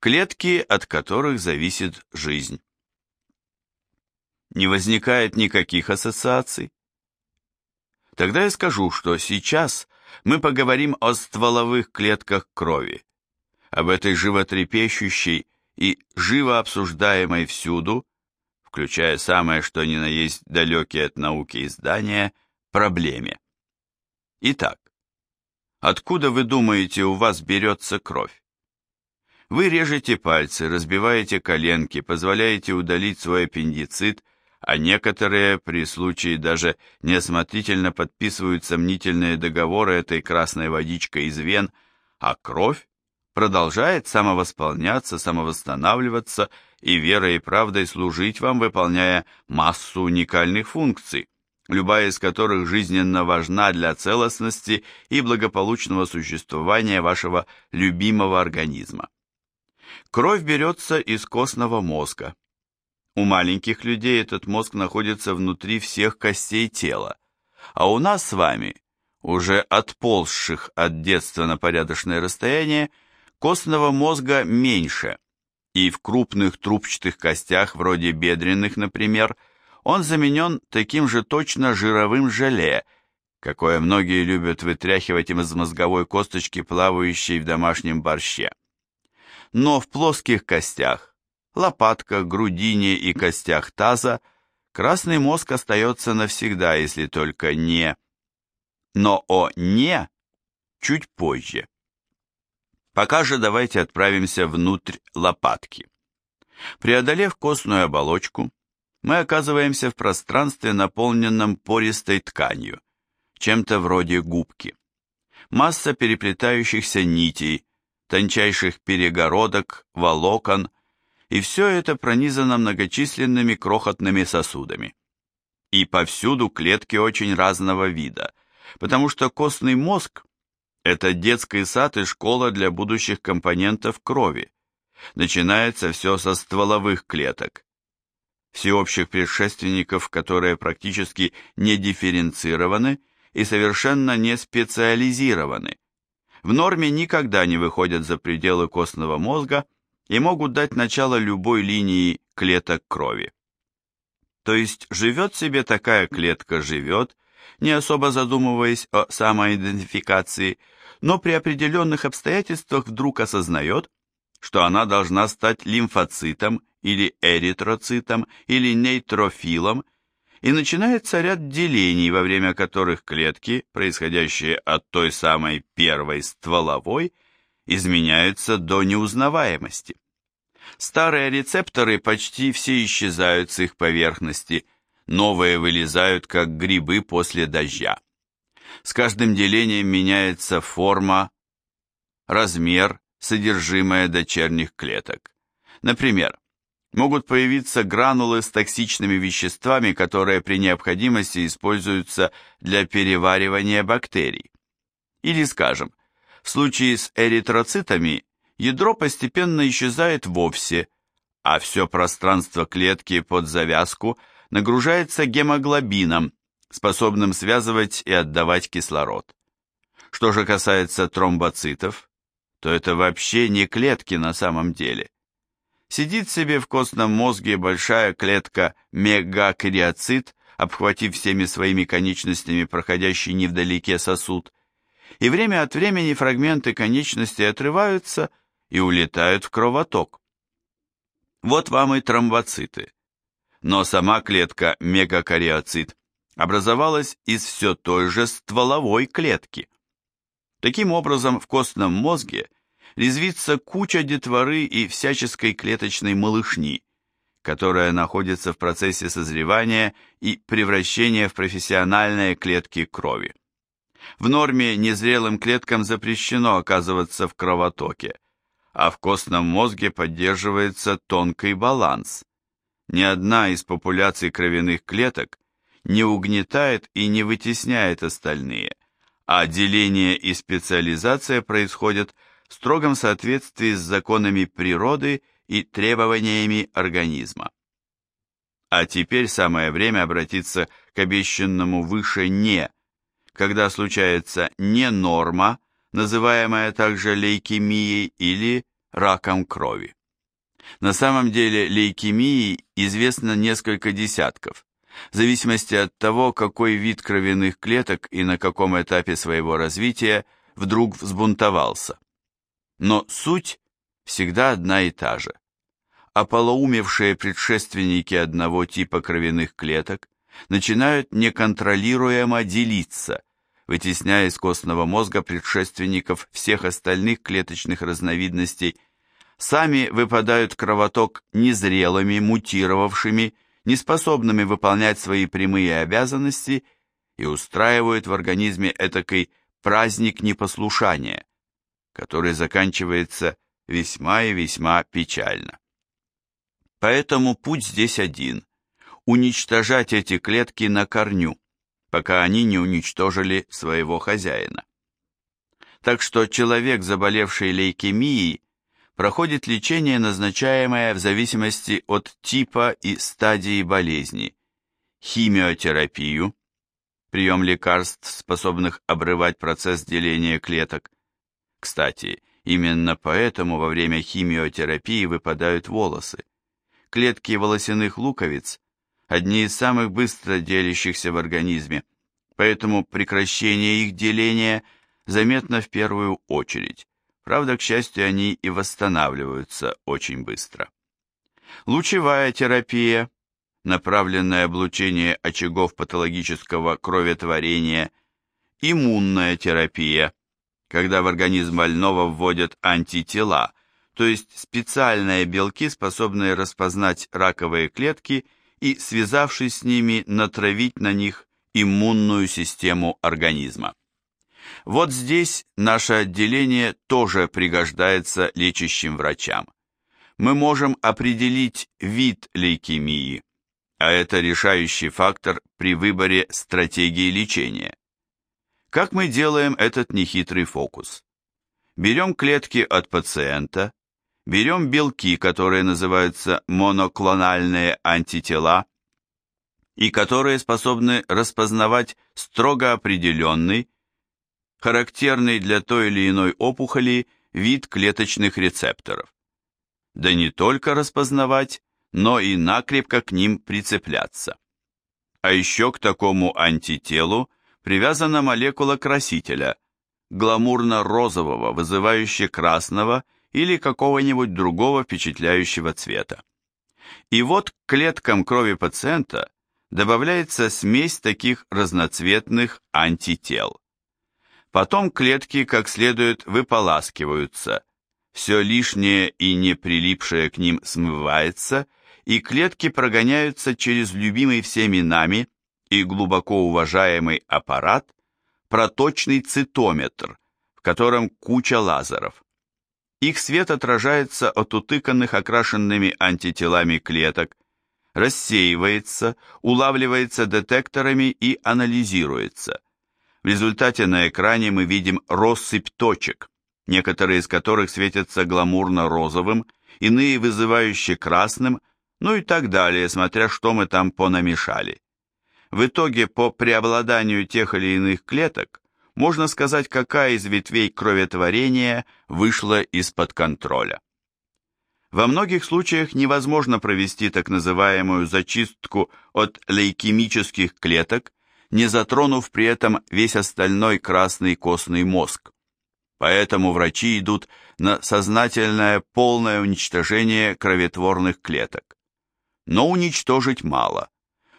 Клетки, от которых зависит жизнь. Не возникает никаких ассоциаций? Тогда я скажу, что сейчас мы поговорим о стволовых клетках крови, об этой животрепещущей и живо обсуждаемой всюду, включая самое что ни на есть далекие от науки издания, проблеме. Итак, откуда вы думаете у вас берется кровь? Вы режете пальцы, разбиваете коленки, позволяете удалить свой аппендицит, а некоторые при случае даже неосмотрительно подписывают сомнительные договоры этой красной водичкой из вен, а кровь продолжает самовосполняться, самовосстанавливаться и верой и правдой служить вам, выполняя массу уникальных функций, любая из которых жизненно важна для целостности и благополучного существования вашего любимого организма. Кровь берется из костного мозга. У маленьких людей этот мозг находится внутри всех костей тела, а у нас с вами, уже отползших от детства на порядочное расстояние, костного мозга меньше, и в крупных трубчатых костях, вроде бедренных, например, он заменен таким же точно жировым желе, какое многие любят вытряхивать им из мозговой косточки, плавающей в домашнем борще. Но в плоских костях, лопатках, грудине и костях таза красный мозг остается навсегда, если только не... Но о «не» чуть позже. Пока же давайте отправимся внутрь лопатки. Преодолев костную оболочку, мы оказываемся в пространстве, наполненном пористой тканью, чем-то вроде губки. Масса переплетающихся нитей, тончайших перегородок, волокон, и все это пронизано многочисленными крохотными сосудами. И повсюду клетки очень разного вида, потому что костный мозг это детский сад и школа для будущих компонентов крови. Начинается все со стволовых клеток. Всеобщих предшественников, которые практически не дифференцированы и совершенно не специализированы. В норме никогда не выходят за пределы костного мозга и могут дать начало любой линии клеток крови. То есть живет себе такая клетка, живет, не особо задумываясь о самоидентификации, но при определенных обстоятельствах вдруг осознает, что она должна стать лимфоцитом или эритроцитом или нейтрофилом, и начинается ряд делений, во время которых клетки, происходящие от той самой первой стволовой, изменяются до неузнаваемости. Старые рецепторы почти все исчезают с их поверхности – новые вылезают, как грибы после дождя. С каждым делением меняется форма, размер, содержимое дочерних клеток. Например, могут появиться гранулы с токсичными веществами, которые при необходимости используются для переваривания бактерий. Или, скажем, в случае с эритроцитами ядро постепенно исчезает вовсе, а все пространство клетки под завязку – нагружается гемоглобином, способным связывать и отдавать кислород. Что же касается тромбоцитов, то это вообще не клетки на самом деле. Сидит себе в костном мозге большая клетка мегакариоцит, обхватив всеми своими конечностями проходящий невдалеке сосуд, и время от времени фрагменты конечности отрываются и улетают в кровоток. Вот вам и тромбоциты но сама клетка мегакариоцит образовалась из все той же стволовой клетки. Таким образом, в костном мозге резвится куча детворы и всяческой клеточной малышни, которая находится в процессе созревания и превращения в профессиональные клетки крови. В норме незрелым клеткам запрещено оказываться в кровотоке, а в костном мозге поддерживается тонкий баланс ни одна из популяций кровяных клеток не угнетает и не вытесняет остальные, а деление и специализация происходят в строгом соответствии с законами природы и требованиями организма. А теперь самое время обратиться к обещанному выше «не», когда случается не норма, называемая также лейкемией или раком крови. На самом деле лейкемии известно несколько десятков, в зависимости от того, какой вид кровяных клеток и на каком этапе своего развития вдруг взбунтовался. Но суть всегда одна и та же. Ополоумевшие предшественники одного типа кровяных клеток начинают неконтролируемо делиться, вытесняя из костного мозга предшественников всех остальных клеточных разновидностей, сами выпадают кровоток незрелыми, мутировавшими, неспособными выполнять свои прямые обязанности и устраивают в организме этакий праздник непослушания, который заканчивается весьма и весьма печально. Поэтому путь здесь один – уничтожать эти клетки на корню, пока они не уничтожили своего хозяина. Так что человек, заболевший лейкемией, проходит лечение, назначаемое в зависимости от типа и стадии болезни, химиотерапию, прием лекарств, способных обрывать процесс деления клеток. Кстати, именно поэтому во время химиотерапии выпадают волосы. Клетки волосяных луковиц – одни из самых быстро делящихся в организме, поэтому прекращение их деления заметно в первую очередь. Правда, к счастью, они и восстанавливаются очень быстро. Лучевая терапия, направленное облучение очагов патологического кроветворения, иммунная терапия, когда в организм больного вводят антитела, то есть специальные белки, способные распознать раковые клетки и, связавшись с ними, натравить на них иммунную систему организма. Вот здесь наше отделение тоже пригождается лечащим врачам. Мы можем определить вид лейкемии, а это решающий фактор при выборе стратегии лечения. Как мы делаем этот нехитрый фокус? Берем клетки от пациента, берем белки, которые называются моноклональные антитела, и которые способны распознавать строго определенный, характерный для той или иной опухоли вид клеточных рецепторов. Да не только распознавать, но и накрепко к ним прицепляться. А еще к такому антителу привязана молекула красителя, гламурно-розового, вызывающего красного или какого-нибудь другого впечатляющего цвета. И вот к клеткам крови пациента добавляется смесь таких разноцветных антител. Потом клетки как следует выполаскиваются, все лишнее и не прилипшее к ним смывается, и клетки прогоняются через любимый всеми нами и глубоко уважаемый аппарат, проточный цитометр, в котором куча лазеров. Их свет отражается от утыканных окрашенными антителами клеток, рассеивается, улавливается детекторами и анализируется – в результате на экране мы видим россыпь точек, некоторые из которых светятся гламурно-розовым, иные вызывающие красным, ну и так далее, смотря что мы там понамешали. В итоге по преобладанию тех или иных клеток можно сказать, какая из ветвей кроветворения вышла из-под контроля. Во многих случаях невозможно провести так называемую зачистку от лейкемических клеток не затронув при этом весь остальной красный костный мозг. Поэтому врачи идут на сознательное полное уничтожение кроветворных клеток. Но уничтожить мало.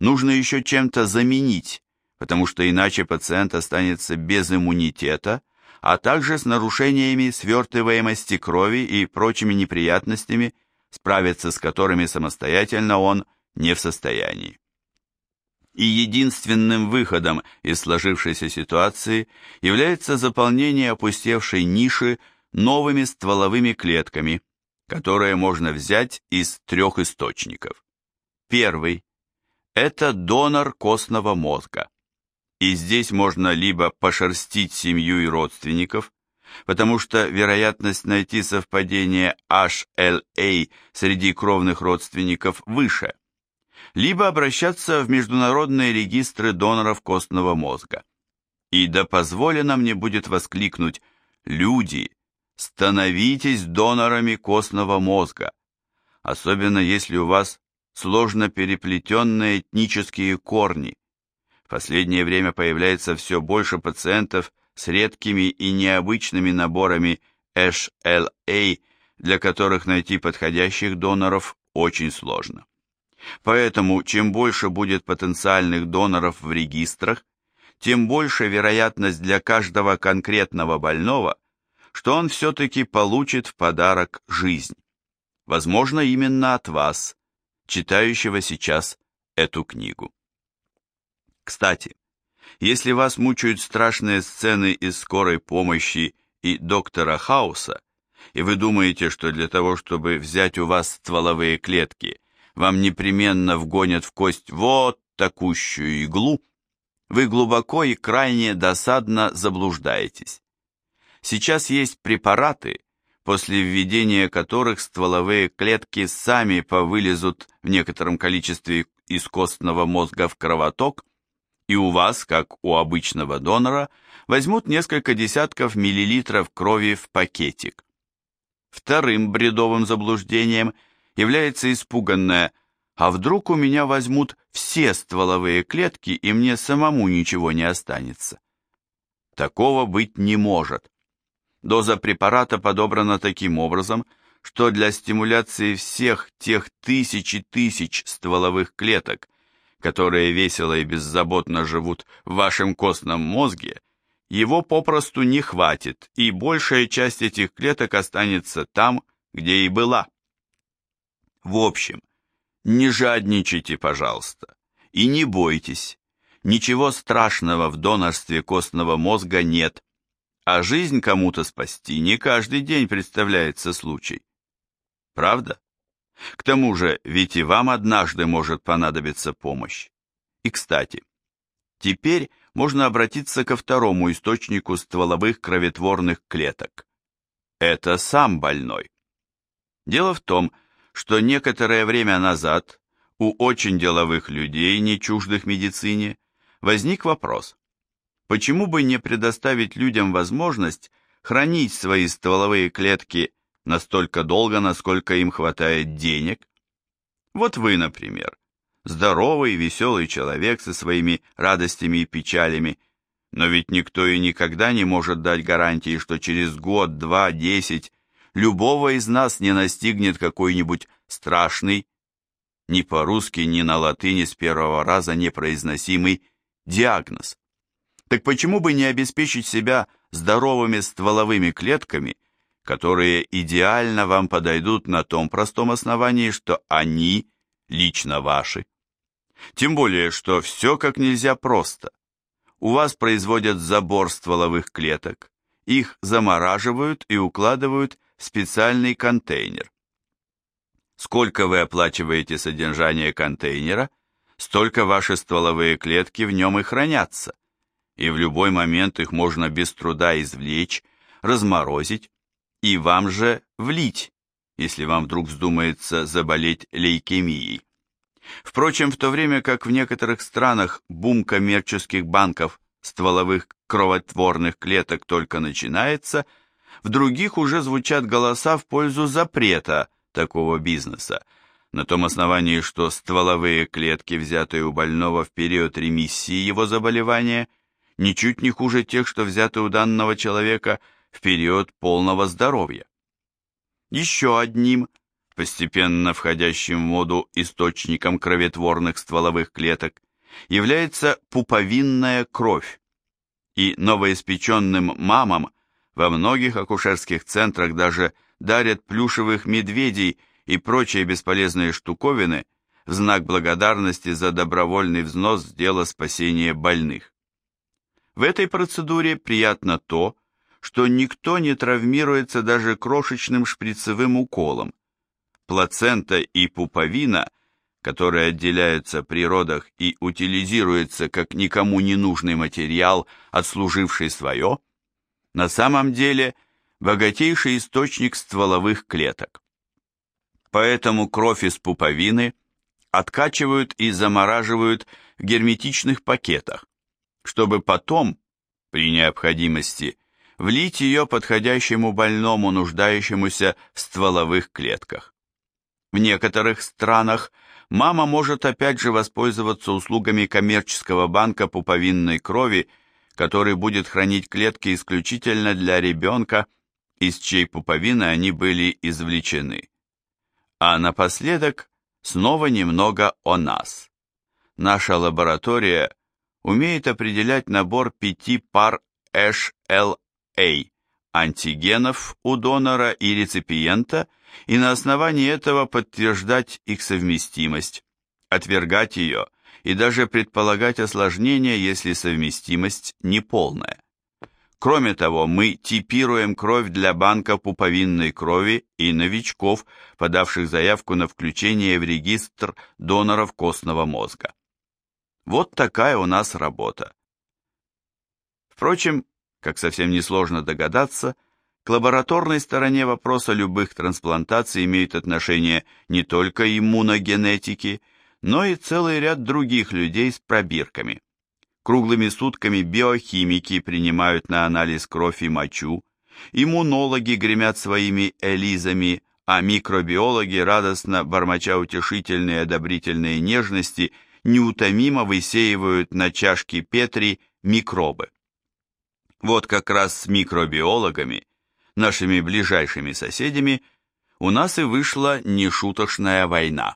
Нужно еще чем-то заменить, потому что иначе пациент останется без иммунитета, а также с нарушениями свертываемости крови и прочими неприятностями, справиться с которыми самостоятельно он не в состоянии и единственным выходом из сложившейся ситуации является заполнение опустевшей ниши новыми стволовыми клетками, которые можно взять из трех источников. Первый – это донор костного мозга. И здесь можно либо пошерстить семью и родственников, потому что вероятность найти совпадение HLA среди кровных родственников выше – либо обращаться в международные регистры доноров костного мозга. И да позволено мне будет воскликнуть «люди», становитесь донорами костного мозга, особенно если у вас сложно переплетенные этнические корни. В последнее время появляется все больше пациентов с редкими и необычными наборами HLA, для которых найти подходящих доноров очень сложно. Поэтому чем больше будет потенциальных доноров в регистрах, тем больше вероятность для каждого конкретного больного, что он все-таки получит в подарок жизнь. Возможно, именно от вас, читающего сейчас эту книгу. Кстати, если вас мучают страшные сцены из скорой помощи и доктора Хауса, и вы думаете, что для того, чтобы взять у вас стволовые клетки, вам непременно вгонят в кость вот такущую иглу, вы глубоко и крайне досадно заблуждаетесь. Сейчас есть препараты, после введения которых стволовые клетки сами повылезут в некотором количестве из костного мозга в кровоток, и у вас, как у обычного донора, возьмут несколько десятков миллилитров крови в пакетик. Вторым бредовым заблуждением является испуганное «а вдруг у меня возьмут все стволовые клетки и мне самому ничего не останется?» Такого быть не может. Доза препарата подобрана таким образом, что для стимуляции всех тех тысяч и тысяч стволовых клеток, которые весело и беззаботно живут в вашем костном мозге, его попросту не хватит, и большая часть этих клеток останется там, где и была. В общем, не жадничайте, пожалуйста, и не бойтесь. Ничего страшного в донорстве костного мозга нет, а жизнь кому-то спасти не каждый день представляется случай. Правда? К тому же, ведь и вам однажды может понадобиться помощь. И, кстати, теперь можно обратиться ко второму источнику стволовых кроветворных клеток. Это сам больной. Дело в том, что некоторое время назад у очень деловых людей, не чуждых медицине, возник вопрос, Почему бы не предоставить людям возможность хранить свои стволовые клетки настолько долго, насколько им хватает денег? Вот вы, например, здоровый, веселый человек со своими радостями и печалями, но ведь никто и никогда не может дать гарантии, что через год, два, десять любого из нас не настигнет какой-нибудь страшный, ни по-русски, ни на латыни с первого раза непроизносимый диагноз. Так почему бы не обеспечить себя здоровыми стволовыми клетками, которые идеально вам подойдут на том простом основании, что они лично ваши? Тем более, что все как нельзя просто. У вас производят забор стволовых клеток, их замораживают и укладывают в специальный контейнер. Сколько вы оплачиваете содержание контейнера, столько ваши стволовые клетки в нем и хранятся и в любой момент их можно без труда извлечь, разморозить и вам же влить, если вам вдруг вздумается заболеть лейкемией. Впрочем, в то время как в некоторых странах бум коммерческих банков стволовых кровотворных клеток только начинается, в других уже звучат голоса в пользу запрета такого бизнеса, на том основании, что стволовые клетки, взятые у больного в период ремиссии его заболевания – ничуть не хуже тех, что взяты у данного человека в период полного здоровья. Еще одним, постепенно входящим в моду источником кроветворных стволовых клеток, является пуповинная кровь. И новоиспеченным мамам во многих акушерских центрах даже дарят плюшевых медведей и прочие бесполезные штуковины в знак благодарности за добровольный взнос в дело спасения больных. В этой процедуре приятно то, что никто не травмируется даже крошечным шприцевым уколом. Плацента и пуповина, которые отделяются при родах и утилизируются как никому не нужный материал, отслуживший свое, на самом деле богатейший источник стволовых клеток. Поэтому кровь из пуповины откачивают и замораживают в герметичных пакетах, чтобы потом, при необходимости, влить ее подходящему больному, нуждающемуся в стволовых клетках. В некоторых странах мама может опять же воспользоваться услугами коммерческого банка пуповинной крови, который будет хранить клетки исключительно для ребенка, из чьей пуповины они были извлечены. А напоследок снова немного о нас. Наша лаборатория умеет определять набор пяти пар HLA антигенов у донора и реципиента и на основании этого подтверждать их совместимость, отвергать ее и даже предполагать осложнения, если совместимость неполная. Кроме того, мы типируем кровь для банка пуповинной крови и новичков, подавших заявку на включение в регистр доноров костного мозга. Вот такая у нас работа. Впрочем, как совсем несложно догадаться, к лабораторной стороне вопроса любых трансплантаций имеют отношение не только иммуногенетики, но и целый ряд других людей с пробирками. Круглыми сутками биохимики принимают на анализ кровь и мочу, иммунологи гремят своими элизами, а микробиологи, радостно бормоча утешительные одобрительные нежности, неутомимо высеивают на чашке Петри микробы. Вот как раз с микробиологами, нашими ближайшими соседями, у нас и вышла нешуточная война.